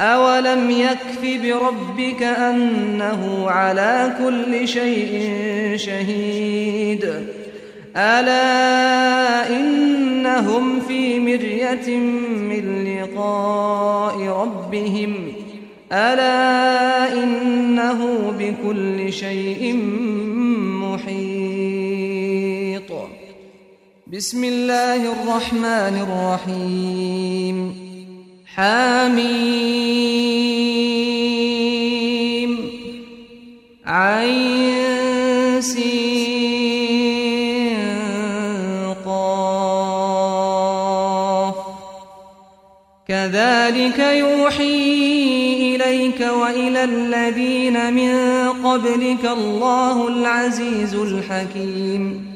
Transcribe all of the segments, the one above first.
أولم يكف بربك أنه على كل شيء شهيد ألا إنهم في مرية من لقاء ربهم ألا إنه بكل شيء محيط بسم الله الرحمن الرحيم حميم عين قاف. كذلك يوحي إليك وإلى الذين من قبلك الله العزيز الحكيم.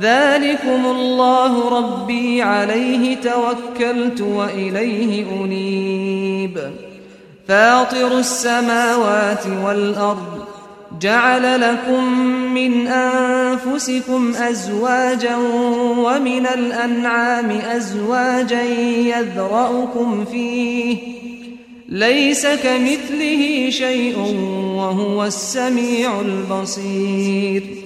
ذلكم الله ربي عليه توكلت وإليه أنيب. فاطر السماوات والأرض جعل لكم من أنفسكم أزواجا ومن الأنعام أزواجا يذرأكم فيه. ليس كمثله شيء وهو السميع البصير.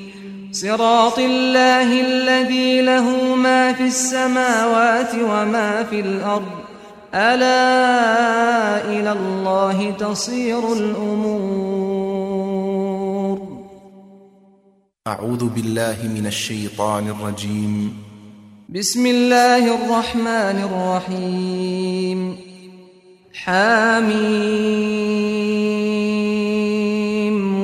صراط الله الذي له ما في السماوات وما في الأرض. ألا إلى الله تصير الأمور. أعوذ بالله من الشيطان الرجيم. بسم الله الرحمن الرحيم. حاميم.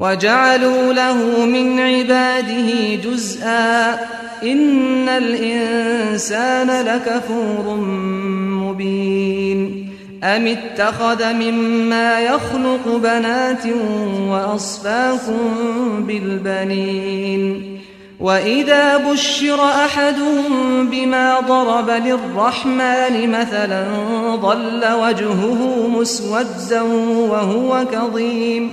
وجعلوا له من عباده جزءا إن الإنسان لكفور مبين أم اتخذ مما يخلق بنات وأصفاكم بالبنين وإذا بشر أحدهم بما ضرب للرحمن مثلا ضل وجهه مسودا وهو كظيم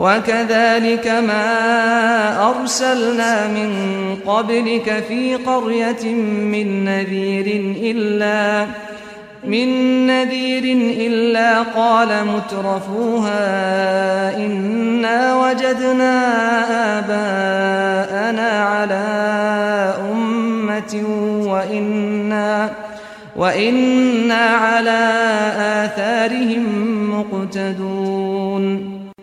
وكذلك ما أرسلنا من قبلك في قرية من نذير إلا من نذير إلا قال مترفوها إنا وجدنا آباءنا على أمة وإنا وإنا على آثارهم مقتدون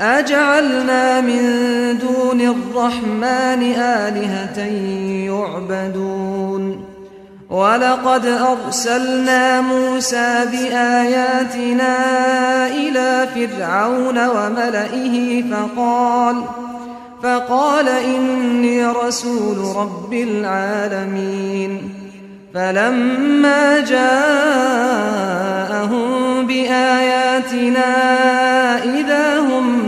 أجعلنا من دون الرحمن آلهة يعبدون. ولقد أرسلنا موسى بآياتنا إلى فرعون وملئه فقال فقال إني رسول رب العالمين. فلما جاءهم بآياتنا إذا هم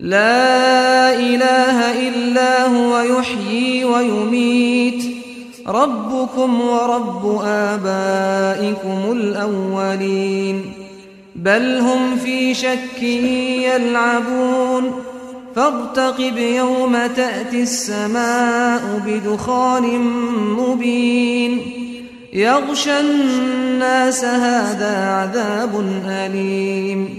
لا إله إلا هو يحيي ويميت. ربكم ورب آبائكم الأولين. بل هم في شك يلعبون. فارتقب يوم تأتي السماء بدخان مبين. يغشى الناس هذا عذاب أليم.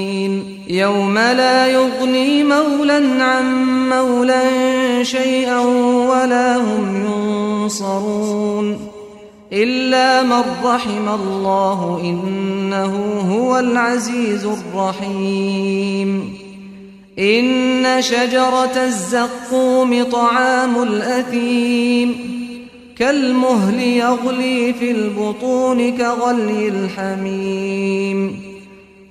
يوم لا يغني مولا عن مولا شيئا ولا هم ينصرون إلا من رحم الله إنه هو العزيز الرحيم. إن شجرة الزقوم طعام الأثيم كالمهل يغلي في البطون كغلي الحميم.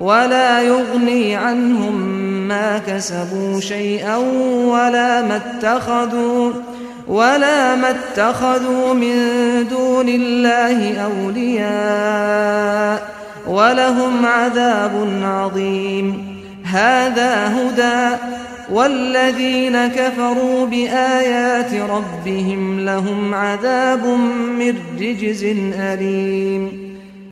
ولا يغني عنهم ما كسبوا شيئا ولا ما اتخذوا ولا ما اتخذوا من دون الله أولياء ولهم عذاب عظيم. هذا هدى والذين كفروا بآيات ربهم لهم عذاب من رجز أليم.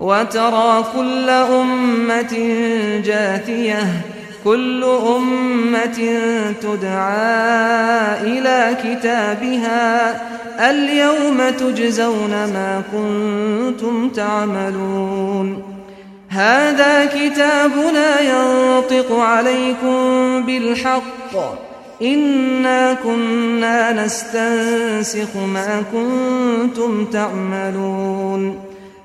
وترى كل أمة جاثية كل أمة تدعى إلى كتابها اليوم تجزون ما كنتم تعملون. هذا كتابنا ينطق عليكم بالحق. إنا كنا نستنسخ ما كنتم تعملون.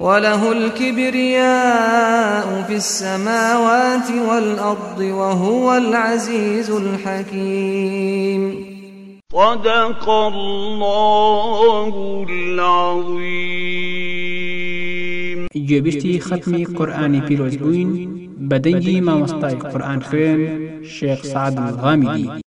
وله الكبرياء في السماوات والأرض وهو العزيز الحكيم. صدق الله العظيم. گوێبیشتی ختمی قورآانی پیرۆز بووین بەدەنگی مامۆستای قورآن خوێن شێخ سعد الغامیدی